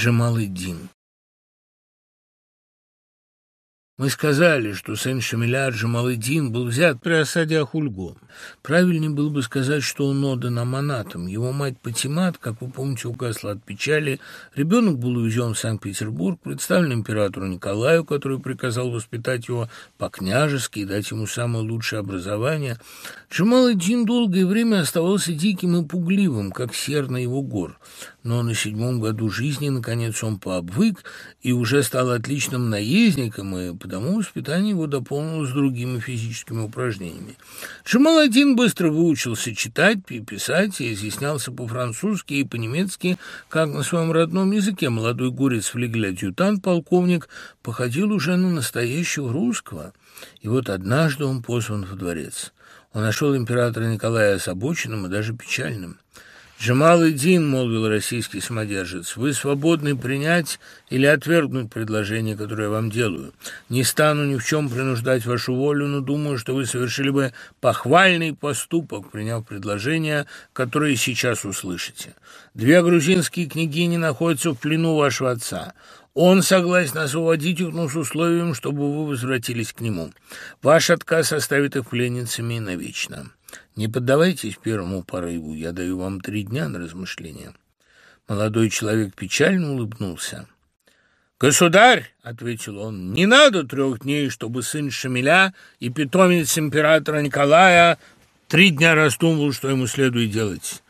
Джамал-ид-Дин. Мы сказали, что Сен-Шамиля Джамалыдин был взят при осаде Ахульго. Правильнее было бы сказать, что он отдан аманатом. Его мать Патимат, как вы помните, угасла от печали. Ребенок был увезен в Санкт-Петербург, представлен императору Николаю, который приказал воспитать его по-княжески и дать ему самое лучшее образование. Джамал-Дин долгое время оставался диким и пугливым, как сер на его гор. Но на седьмом году жизни, наконец, он пообвык и уже стал отличным наездником, и потому воспитание его дополнилось другими физическими упражнениями. Джамал-Дин быстро выучился читать, писать и изъяснялся по-французски и по-немецки, как на своем родном языке. Молодой горец флигель-адъютант, полковник, походил уже на настоящего русского. И вот однажды он позван в дворец. Он нашел императора Николая озабоченным и даже печальным. «Джамал-Идин», — молвил российский самодержец, — «вы свободны принять или отвергнуть предложение, которое я вам делаю. Не стану ни в чем принуждать вашу волю, но думаю, что вы совершили бы похвальный поступок, приняв предложение, которое сейчас услышите. Две грузинские княгини находятся в плену вашего отца». Он согласен освободить их, но с условием, чтобы вы возвратились к нему. Ваш отказ оставит их пленницами навечно. Не поддавайтесь первому порыву, я даю вам три дня на размышление». Молодой человек печально улыбнулся. «Государь!» — ответил он. «Не надо трех дней, чтобы сын Шамиля и питомец императора Николая три дня раздумывал, что ему следует делать.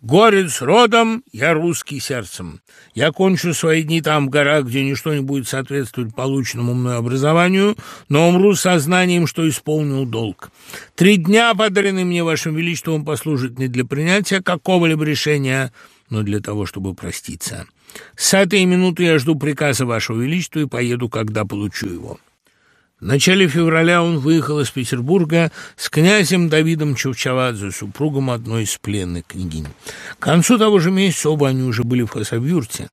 Горец родом, я русский сердцем. Я кончу свои дни там, в горах, где ничто не будет соответствовать полученному мной образованию, но умру с сознанием, что исполнил долг. Три дня, подаренные мне вашим величеством, послужат не для принятия какого-либо решения, но для того, чтобы проститься. С этой минуты я жду приказа вашего величества и поеду, когда получу его». В начале февраля он выехал из Петербурга с князем Давидом Чевчавадзе, супругом одной из пленных княгинь. К концу того же месяца оба они уже были в Хасавюрте.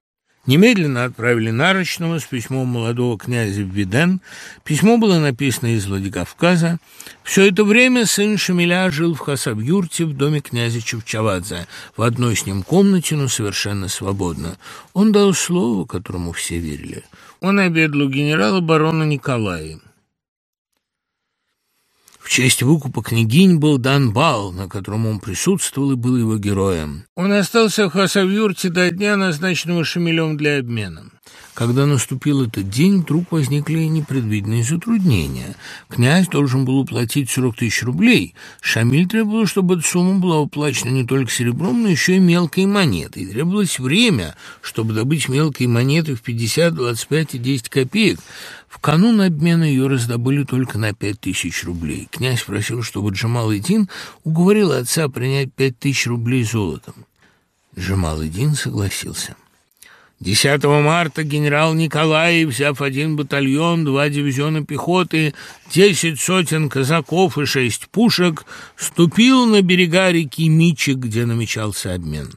Немедленно отправили Нарочного с письмом молодого князя в Виден. Письмо было написано из Владикавказа. Все это время сын Шамиля жил в Хасавюрте в доме князя Чевчавадзе, в одной с ним комнате, но совершенно свободно. Он дал слово, которому все верили. Он обедал у генерала барона Николая. В честь выкупа княгинь был дан бал, на котором он присутствовал и был его героем. Он остался в Хасавюрте до дня, назначенного Шамилем для обмена. Когда наступил этот день, вдруг возникли непредвиденные затруднения. Князь должен был уплатить 40 тысяч рублей. Шамиль требовал, чтобы эта сумма была уплачена не только серебром, но еще и мелкой монетой. Требовалось время, чтобы добыть мелкие монеты в 50, 25 и 10 копеек. В канун обмена ее раздобыли только на пять тысяч рублей. Князь просил, чтобы Джамал-Идин уговорил отца принять пять тысяч рублей золотом. Джамал-Идин согласился. 10 марта генерал Николай, взяв один батальон, два дивизиона пехоты, десять сотен казаков и шесть пушек, ступил на берега реки Мичик, где намечался обмен.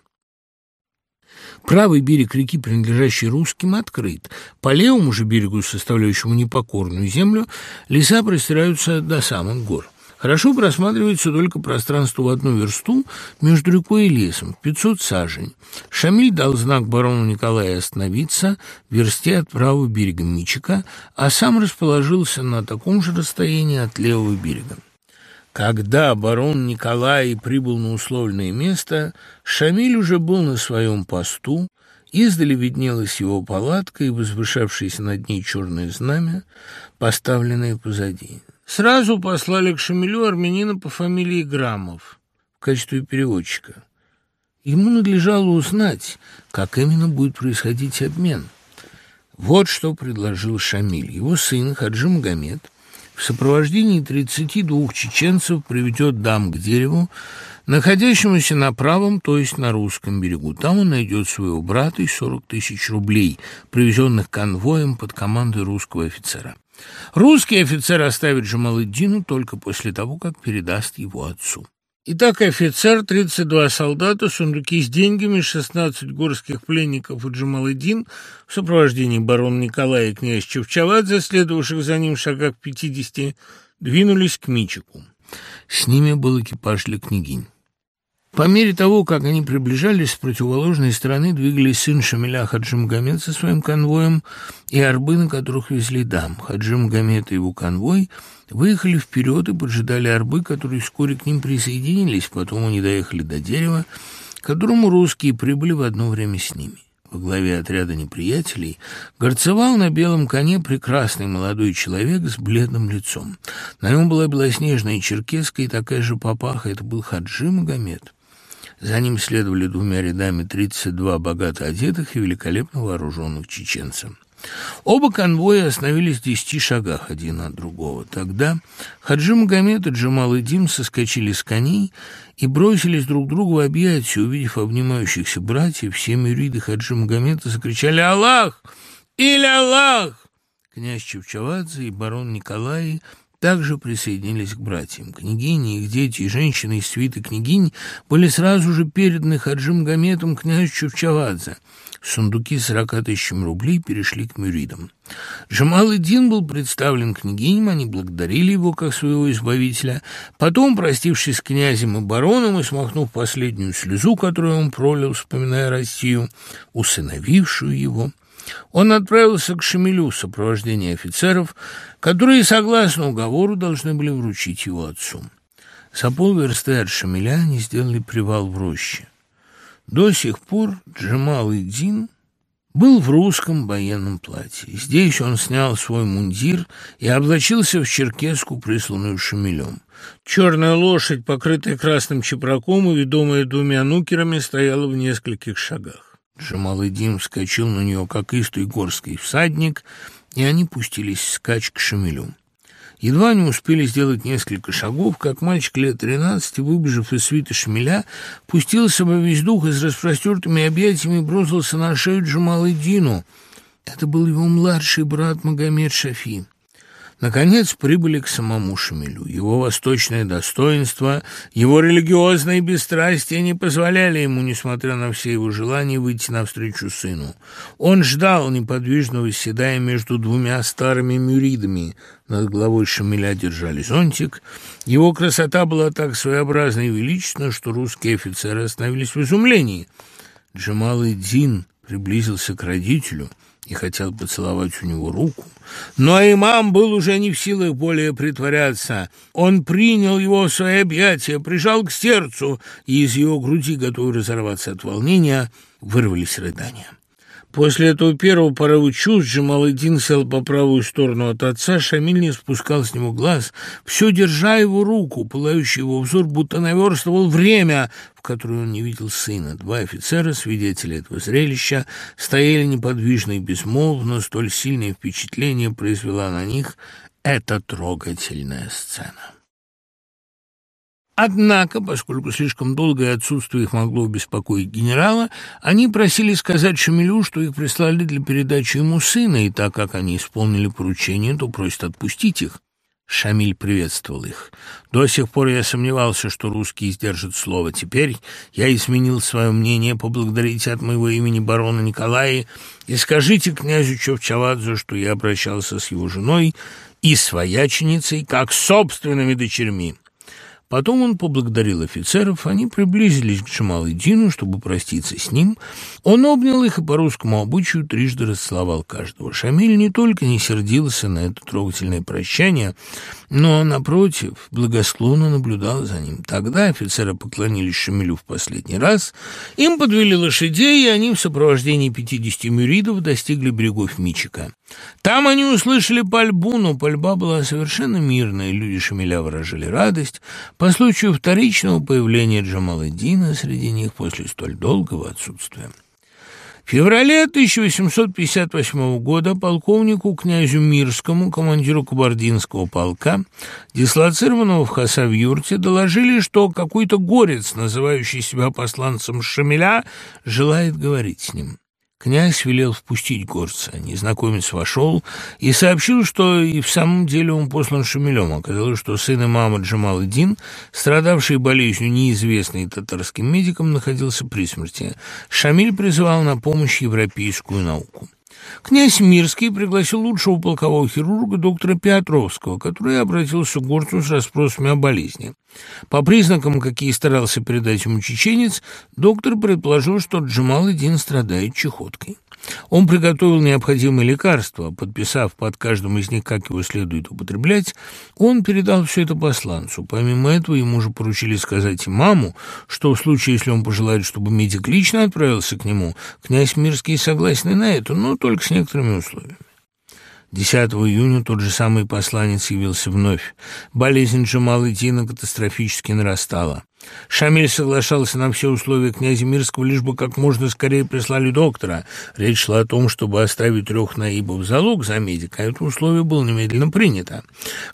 Правый берег реки, принадлежащий русским, открыт. По левому же берегу, составляющему непокорную землю, леса простираются до самых гор. Хорошо просматривается только пространство в одну версту между рекой и лесом, 500 сажень. Шамиль дал знак барону Николаю остановиться в версте от правого берега Мичика, а сам расположился на таком же расстоянии от левого берега. Когда барон Николай прибыл на условленное место, Шамиль уже был на своем посту, издали виднелась его палатка и возвышавшееся над ней черное знамя, поставленное позади. Сразу послали к Шамилю армянина по фамилии Грамов в качестве переводчика. Ему надлежало узнать, как именно будет происходить обмен. Вот что предложил Шамиль. Его сын Хаджи Магомед в сопровождении 32 чеченцев приведет дам к дереву, находящемуся на правом, то есть на русском берегу. Там он найдет своего брата и 40 тысяч рублей, привезенных конвоем под командой русского офицера. Русский офицер оставит Джамалыддину только после того, как передаст его отцу. Итак, офицер, 32 солдата, сундуки с деньгами, 16 горских пленников и Джамалыдин в сопровождении барона Николая и князь Чевчавадзе, следовавших за ним в шагах 50, двинулись к Мичику. С ними был экипаж для княгинь. По мере того, как они приближались, с противоположной стороны двигались сын Шамиля Хаджи Магомед со своим конвоем и арбы, на которых везли дам. Хаджи Магомед и его конвой выехали вперед и поджидали арбы, которые вскоре к ним присоединились, потом они доехали до дерева, к которому русские прибыли в одно время с ними. Во главе отряда неприятелей горцевал на белом коне прекрасный молодой человек с бледным лицом. На нем была белоснежная черкеска и такая же папаха. Это был Хаджи Магомед. За ним следовали двумя рядами 32 богато одетых и великолепно вооруженных чеченцев. Оба конвоя остановились в десяти шагах один от другого. Тогда Хаджи Магомед и Джамал и Дим соскочили с коней и бросились друг другу в объятия. Увидев обнимающихся братьев, все мюриды Хаджи Магомеда закричали «Аллах! Или Аллах!» Князь Чевчавадзе и барон Николай также присоединились к братьям. Княгини, их дети и женщины из свиты княгинь были сразу же переданы Хаджи Магометом князю Чевчавадзе – Сундуки с сорока тысячами рублей перешли к мюридам. Джамал-Эддин был представлен княгиням, они благодарили его как своего избавителя. Потом, простившись с князем и бароном и смахнув последнюю слезу, которую он пролил, вспоминая Россию, усыновившую его, он отправился к Шамилю в сопровождении офицеров, которые, согласно уговору, должны были вручить его отцу. За полверсты от Шамиля они сделали привал в роще. До сих пор Джамал Иддин был в русском военном платье. Здесь он снял свой мундир и облачился в черкеску, присланную шамилем. Черная лошадь, покрытая красным чепраком и ведомая двумя нукерами, стояла в нескольких шагах. Джамал Иддин вскочил на нее, как истый горский всадник, и они пустились скач к шамилю. Едва не успели сделать несколько шагов, как мальчик лет тринадцати, выбежав из свита шмеля, пустился во весь дух и с распростертыми объятиями бросился на шею Джамал-Дину. Это был его младший брат Магомед Шафи. Наконец прибыли к самому Шамилю. Его восточное достоинство, его религиозное бесстрастие не позволяли ему, несмотря на все его желания, выйти навстречу сыну. Он ждал, неподвижно восседая между двумя старыми мюридами. Над головой Шамиля держали зонтик. Его красота была так своеобразна и величественна, что русские офицеры остановились в изумлении. Джамал-Эддин приблизился к родителю — и хотел поцеловать у него руку. Но имам был уже не в силах более притворяться. Он принял его в свои объятия, прижал к сердцу, и из его груди, готовый разорваться от волнения, вырвались рыдания. После этого первого порыва чувств Джамаладдин сел по правую сторону от отца, Шамиль не спускал с него глаз, все держа его руку, пылающий его взор, будто наверстывал время, в которое он не видел сына. Два офицера, свидетели этого зрелища, стояли неподвижно и безмолвно, столь сильное впечатление произвела на них эта трогательная сцена. Однако, поскольку слишком долгое отсутствие их могло беспокоить генерала, они просили сказать Шамилю, что их прислали для передачи ему сына, и так как они исполнили поручение, то просят отпустить их. Шамиль приветствовал их. До сих пор я сомневался, что русские сдержат слово. Теперь я изменил свое мнение. Поблагодарите от моего имени барона Николая и скажите князю Чевчавадзе, что я обращался с его женой и свояченицей, как с собственными дочерьми. Потом он поблагодарил офицеров, они приблизились к Джамал-Дину, чтобы проститься с ним. Он обнял их и по русскому обычаю трижды расцеловал каждого. Шамиль не только не сердился на это трогательное прощание, но, напротив, благосклонно наблюдал за ним. Тогда офицеры поклонились Шамилю в последний раз, им подвели лошадей, и они в сопровождении пятидесяти мюридов достигли берегов Мичика. Там они услышали пальбу, но пальба была совершенно мирная, люди Шамиля выражали радость по случаю вторичного появления Джамаладдина среди них после столь долгого отсутствия. В феврале 1858 года полковнику князю Мирскому, командиру кабардинского полка, дислоцированного в Хасавюрте, доложили, что какой-то горец, называющий себя посланцем Шамиля, желает говорить с ним. Князь велел впустить горца. Незнакомец вошел и сообщил, что и в самом деле он послан Шамилем. Оказалось, что сын имама Джамал-Дин, страдавший болезнью неизвестный татарским медикам, находился при смерти. Шамиль призывал на помощь европейскую науку. Князь Мирский пригласил лучшего полкового хирурга доктора Петровского, который обратился к горцу с расспросами о болезни. По признакам, какие старался передать ему чеченец, доктор предположил, что Джамал-Эдин страдает чехоткой. Он приготовил необходимые лекарства, подписав под каждым из них, как его следует употреблять. Он передал все это посланцу. Помимо этого, ему же поручили сказать маму, что в случае, если он пожелает, чтобы медик лично отправился к нему, князь Мирский согласен на это, но только с некоторыми условиями. 10 июня тот же самый посланец явился вновь. Болезнь Джамала Дина катастрофически нарастала. Шамиль соглашался на все условия князя Мирского, лишь бы как можно скорее прислали доктора. Речь шла о том, чтобы оставить трех наибов залог за медика, это условие было немедленно принято.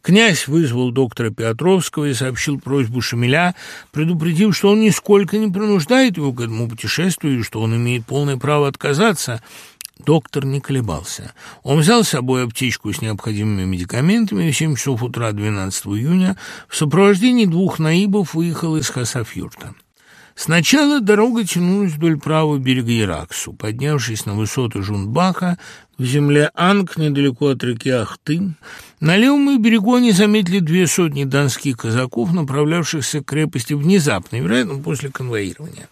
Князь вызвал доктора Петровского и сообщил просьбу Шамиля, предупредив, что он нисколько не принуждает его к этому путешествию и что он имеет полное право отказаться – Доктор не колебался. Он взял с собой аптечку с необходимыми медикаментами и в 7 часов утра 12 июня в сопровождении двух наибов выехал из Хасафюрта. Сначала дорога тянулась вдоль правого берега Ираксу. Поднявшись на высоты Жунбаха, в земле Анг, недалеко от реки Ахты, на левом берегу они заметили две сотни донских казаков, направлявшихся к крепости внезапно, вероятно, после конвоирования.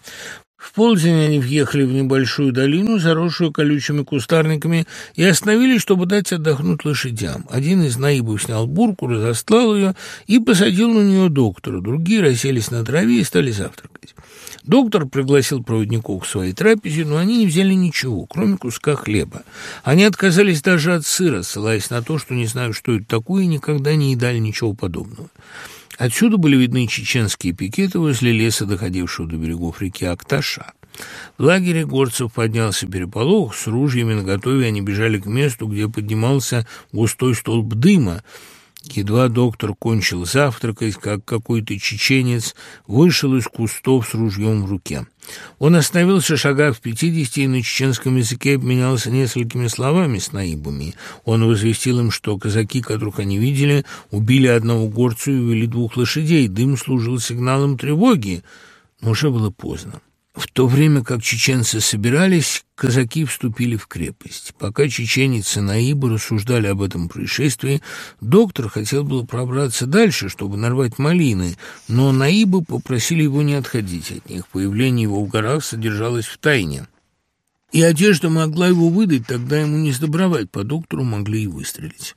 В полдень они въехали в небольшую долину, заросшую колючими кустарниками, и остановились, чтобы дать отдохнуть лошадям. Один из наибов снял бурку, разостлал ее и посадил на нее доктора. Другие расселись на траве и стали завтракать. Доктор пригласил проводников к своей трапезе, но они не взяли ничего, кроме куска хлеба. Они отказались даже от сыра, ссылаясь на то, что не знают, что это такое, и никогда не едали ничего подобного. Отсюда были видны чеченские пикеты возле леса, доходившего до берегов реки Акташа. В лагере горцев поднялся переполох, с ружьями наготове они бежали к месту, где поднимался густой столб дыма, Едва доктор кончил завтракать, как какой-то чеченец вышел из кустов с ружьем в руке. Он остановился шага в пятидесяти и на чеченском языке обменялся несколькими словами с наибами. Он возвестил им, что казаки, которых они видели, убили одного горцу и увели двух лошадей. Дым служил сигналом тревоги, но уже было поздно. В то время как чеченцы собирались, казаки вступили в крепость. Пока чеченец и Наиба рассуждали об этом происшествии, доктор хотел было пробраться дальше, чтобы нарвать малины, но Наибы попросили его не отходить от них. Появление его в горах содержалось в тайне. И одежда могла его выдать, тогда ему не сдобровать, по доктору могли и выстрелить.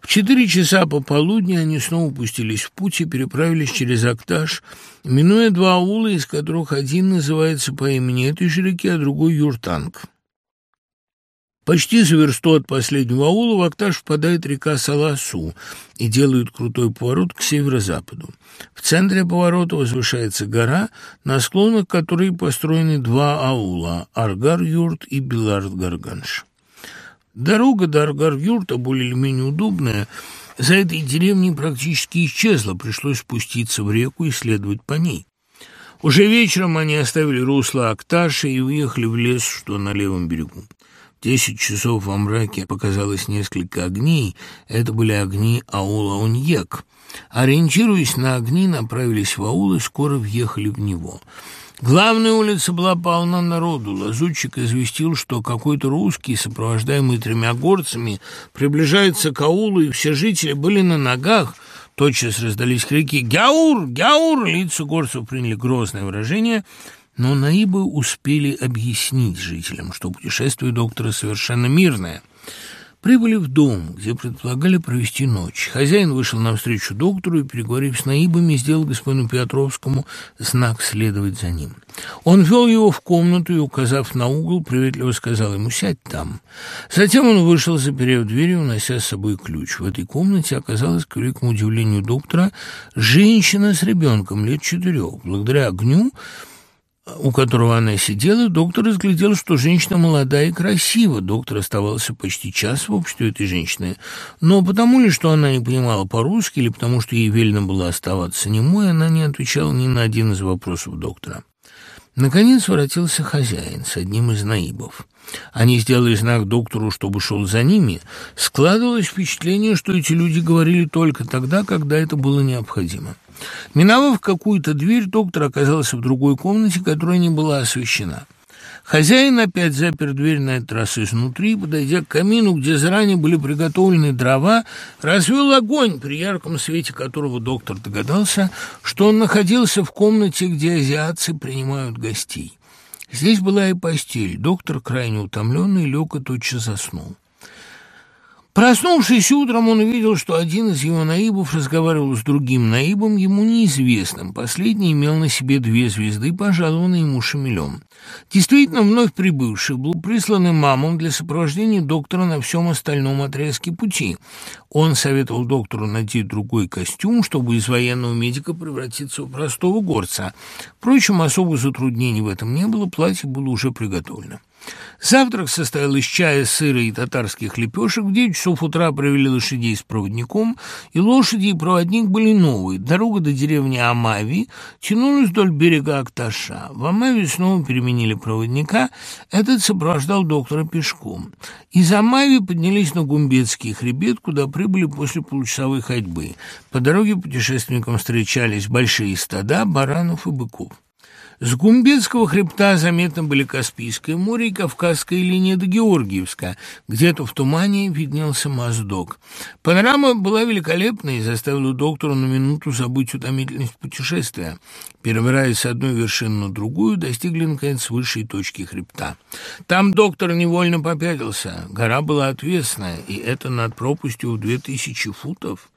В четыре часа пополудни они снова пустились в путь и переправились через Акташ, минуя два аула, из которых один называется по имени этой же реки, а другой Юртанг. Почти за версту от последнего аула в Акташ впадает река Саласу и делает крутой поворот к северо-западу. В центре поворота возвышается гора, на склонах которой построены два аула – Аргар-Юрт и Белард-Гарганш. Дорога до Аргар-Юрта более или менее удобная. За этой деревней практически исчезла, пришлось спуститься в реку и следовать по ней. Уже вечером они оставили русло Акташи и уехали в лес, что на левом берегу. В десять часов во мраке показалось несколько огней. Это были огни аула Уньек. Ориентируясь на огни, направились в аул и скоро въехали в него – Главная улица была полна народу. Лазутчик известил, что какой-то русский, сопровождаемый тремя горцами, приближается к аулу, и все жители были на ногах. Тотчас раздались крики «Гяур! Гяур!» Лица горцев приняли грозное выражение, но наибы успели объяснить жителям, что путешествие доктора совершенно мирное – Прибыли в дом, где предполагали провести ночь. Хозяин вышел навстречу доктору и, переговорив с наибами, сделал господину Петровскому знак следовать за ним. Он вел его в комнату и, указав на угол, приветливо сказал ему «сядь там». Затем он вышел, заперев дверь и унося с собой ключ. В этой комнате оказалась, к великому удивлению доктора, женщина с ребенком лет четырех. Благодаря огню у которого она сидела, доктор разглядел, что женщина молодая и красива. Доктор оставался почти час в обществе этой женщины. Но потому ли, что она не понимала по-русски, или потому что ей велено было оставаться немой, она не отвечала ни на один из вопросов доктора. Наконец воротился хозяин с одним из наибов. Они сделали знак доктору, чтобы шел за ними. Складывалось впечатление, что эти люди говорили только тогда, когда это было необходимо. Миновав какую-то дверь, доктор оказался в другой комнате, которая не была освещена. Хозяин опять запер дверь на этот раз изнутри, подойдя к камину, где заранее были приготовлены дрова, развел огонь, при ярком свете которого доктор догадался, что он находился в комнате, где азиатцы принимают гостей. Здесь была и постель. Доктор, крайне утомленный, лег и тотчас заснул. Проснувшись утром, он увидел, что один из его наибов разговаривал с другим наибом, ему неизвестным. Последний имел на себе две звезды, пожалованные ему шамилем. Действительно, вновь прибывший был прислан мамом для сопровождения доктора на всем остальном отрезке пути. Он советовал доктору надеть другой костюм, чтобы из военного медика превратиться в простого горца. Впрочем, особых затруднений в этом не было, платье было уже приготовлено. Завтрак состоял из чая, сыра и татарских лепешек. В девять часов утра провели лошадей с проводником, и лошади и проводник были новые. Дорога до деревни Амави тянулась вдоль берега Акташа. В Амави снова переменили проводника. Этот сопровождал доктора пешком. Из Амави поднялись на Гумбетский хребет, куда прибыли после получасовой ходьбы. По дороге путешественникам встречались большие стада баранов и быков. С Гумбетского хребта заметно были Каспийское море и Кавказская линия до Георгиевска. Где-то в тумане виднелся Моздок. Панорама была великолепной и заставила доктора на минуту забыть утомительность путешествия. Перебираясь с одной вершины на другую, достигли, наконец, высшей точки хребта. Там доктор невольно попятился. Гора была отвесная, и это над пропастью в две тысячи футов.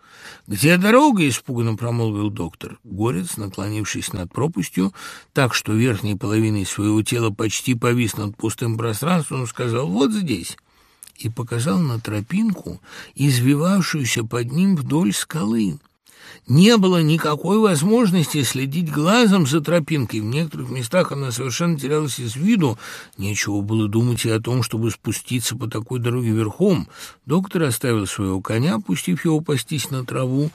«Где дорога?» — испуганно промолвил доктор. Горец, наклонившись над пропастью, так что верхней половиной своего тела почти повис над пустым пространством, сказал «Вот здесь» и показал на тропинку, извивавшуюся под ним вдоль скалы. Не было никакой возможности следить глазом за тропинкой. В некоторых местах она совершенно терялась из виду. Нечего было думать и о том, чтобы спуститься по такой дороге верхом. Доктор оставил своего коня, пустив его пастись на траву,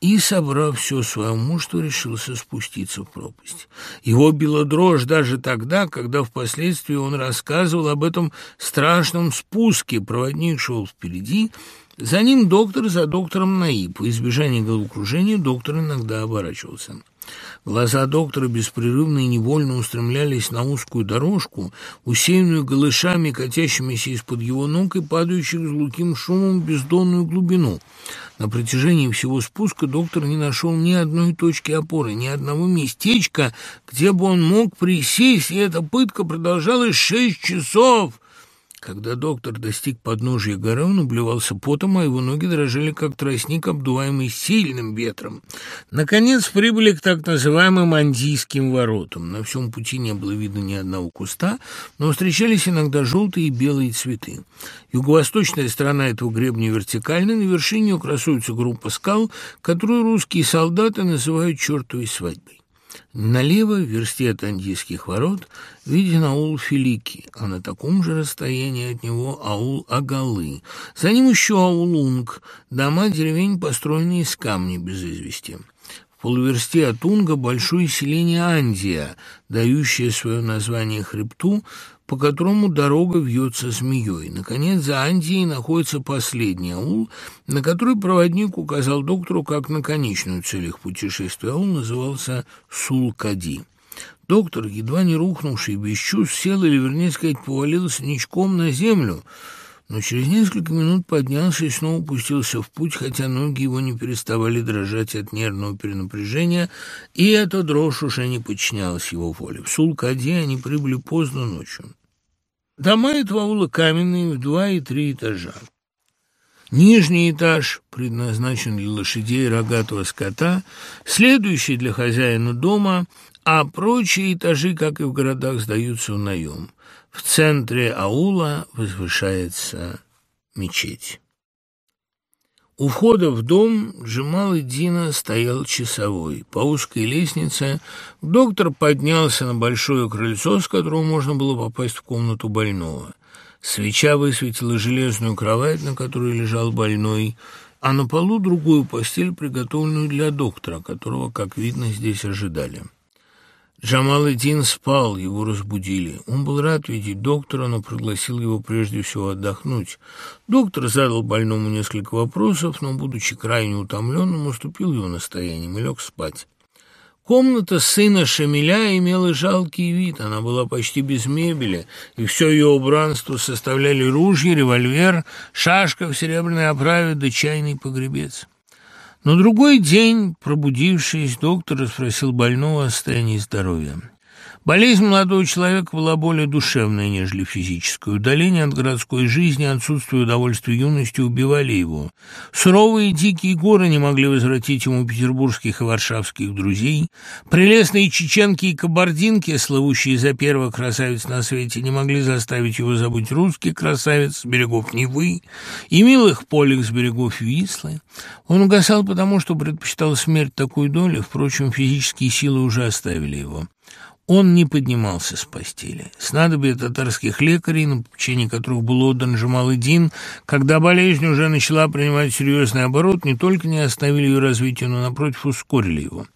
и, собрав все свое мужество, решился спуститься в пропасть. Его била дрожь даже тогда, когда впоследствии он рассказывал об этом страшном спуске. Проводник шел впереди, за ним доктор, за доктором Наиб. По избежанию головокружения доктор иногда оборачивался. Глаза доктора беспрерывно и невольно устремлялись на узкую дорожку, усеянную голышами, катящимися из-под его ног и падающих с глухим шумом в бездонную глубину. На протяжении всего спуска доктор не нашел ни одной точки опоры, ни одного местечка, где бы он мог присесть, и эта пытка продолжалась шесть часов — когда доктор достиг подножия горы, он обливался потом, а его ноги дрожали, как тростник, обдуваемый сильным ветром. Наконец прибыли к так называемым Андийским воротам. На всем пути не было видно ни одного куста, но встречались иногда желтые и белые цветы. Юго-восточная сторона этого гребня вертикальна, на вершине красуется группа скал, которую русские солдаты называют «чертовой свадьбой». Налево, в версте от Андийских ворот, виден аул Филики, а на таком же расстоянии от него аул Агалы. За ним еще аул Унг, дома деревень, построенные из камня без извести. Полуверсте от Унга большое селение Андия, дающее свое название хребту, по которому дорога вьется змеей. Наконец, за Андией находится последний аул, на который проводник указал доктору как на конечную цель их путешествия. Аул назывался Сулкади. Доктор, едва не рухнувший без чувств, сел или, вернее сказать, повалился ничком на землю — но через несколько минут поднялся и снова пустился в путь, хотя ноги его не переставали дрожать от нервного перенапряжения, и эта дрожь уже не подчинялась его воле. В Сулкаде они прибыли поздно ночью. Дома этого аула каменные в два и три этажа. Нижний этаж предназначен для лошадей и рогатого скота, следующий для хозяина дома, а прочие этажи, как и в городах, сдаются в наем. В центре аула возвышается мечеть. У входа в дом Джамал и Дина стоял часовой. По узкой лестнице доктор поднялся на большое крыльцо, с которого можно было попасть в комнату больного. Свеча высветила железную кровать, на которой лежал больной, а на полу другую постель, приготовленную для доктора, которого, как видно, здесь ожидали. Джамал-Эдин спал, его разбудили. Он был рад видеть доктора, но пригласил его прежде всего отдохнуть. Доктор задал больному несколько вопросов, но, будучи крайне утомленным, уступил его настоянием и лег спать. Комната сына Шамиля имела жалкий вид, она была почти без мебели, и все ее убранство составляли ружья, револьвер, шашка в серебряной оправе да чайный погребец. На другой день, пробудившись, доктор расспросил больного о состоянии здоровья. Болезнь молодого человека была более душевная, нежели физическая. Удаление от городской жизни, отсутствие удовольствия юности убивали его. Суровые дикие горы не могли возвратить ему петербургских и варшавских друзей. Прелестные чеченки и кабардинки, славущие за первых красавиц на свете, не могли заставить его забыть русских красавиц с берегов Невы и милых полек с берегов Вислы. Он угасал потому, что предпочитал смерть такой доли, впрочем, физические силы уже оставили его. Он не поднимался с постели. Снадобья татарских лекарей, на попечение которых был отдан Джамал-Дин, когда болезнь уже начала принимать серьезный оборот, не только не остановили ее развитие, но, напротив, ускорили его.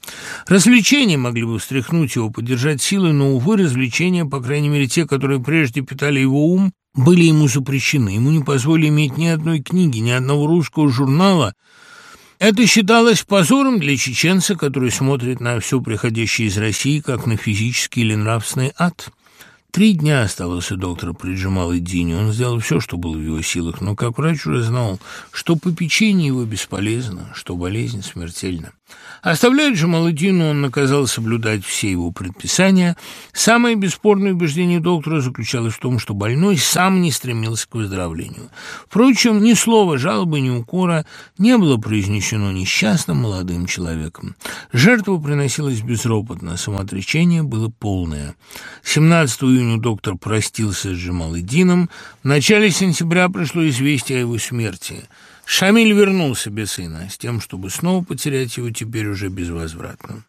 Развлечения могли бы встряхнуть его, поддержать силы, но, увы, развлечения, по крайней мере, те, которые прежде питали его ум, были ему запрещены. Ему не позволили иметь ни одной книги, ни одного русского журнала – это считалось позором для чеченца, который смотрит на все приходящее из России, как на физический или нравственный ад. Три дня оставался доктор при Джамал-Эддине. Он сделал все, что было в его силах, но как врач уже знал, что попечение его бесполезно, что болезнь смертельна. Оставляя Джамаладдину, он наказал соблюдать все его предписания. Самое бесспорное убеждение доктора заключалось в том, что больной сам не стремился к выздоровлению. Впрочем, ни слова жалобы, ни укора не было произнесено несчастным молодым человеком. Жертва приносилась безропотно, самоотречение было полное. 17 июня доктор простился с Джамаладдином. В начале сентября пришло известие о его смерти – Шамиль вернулся без сына, с тем, чтобы снова потерять его теперь уже безвозвратно.